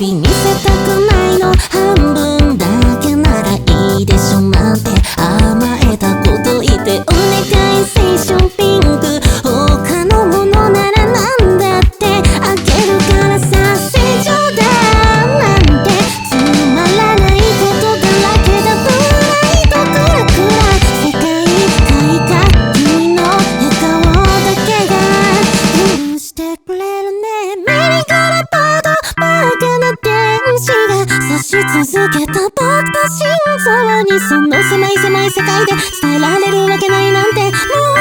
見せた僕と心臓にその狭い狭い世界で伝えられるわけないなんてもう